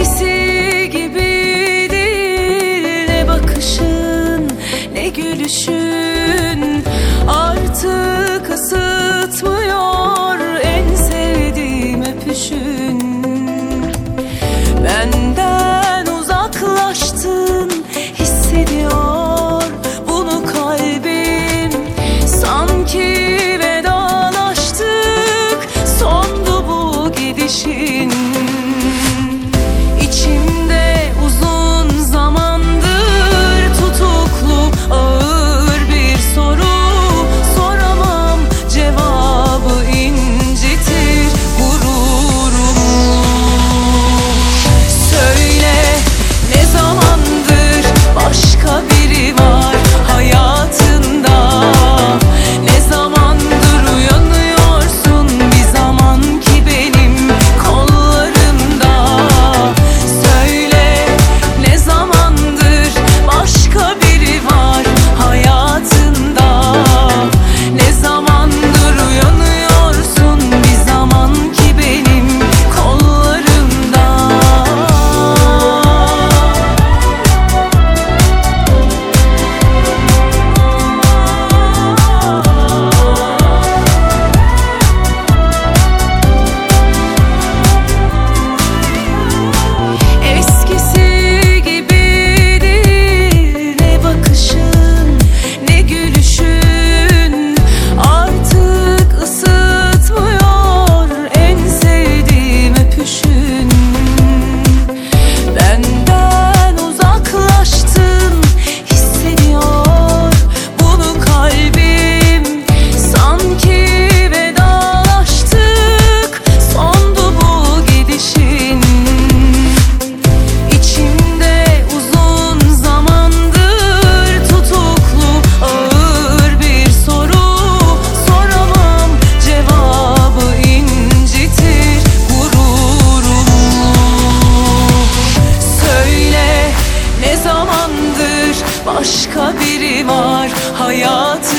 eskisi gibidir Ne bakışın ne gülüşün Artık ısıtmıyor en sevdiğim öpüşün. Benden uzaklaştın hissediyorum. başka biri var hayatı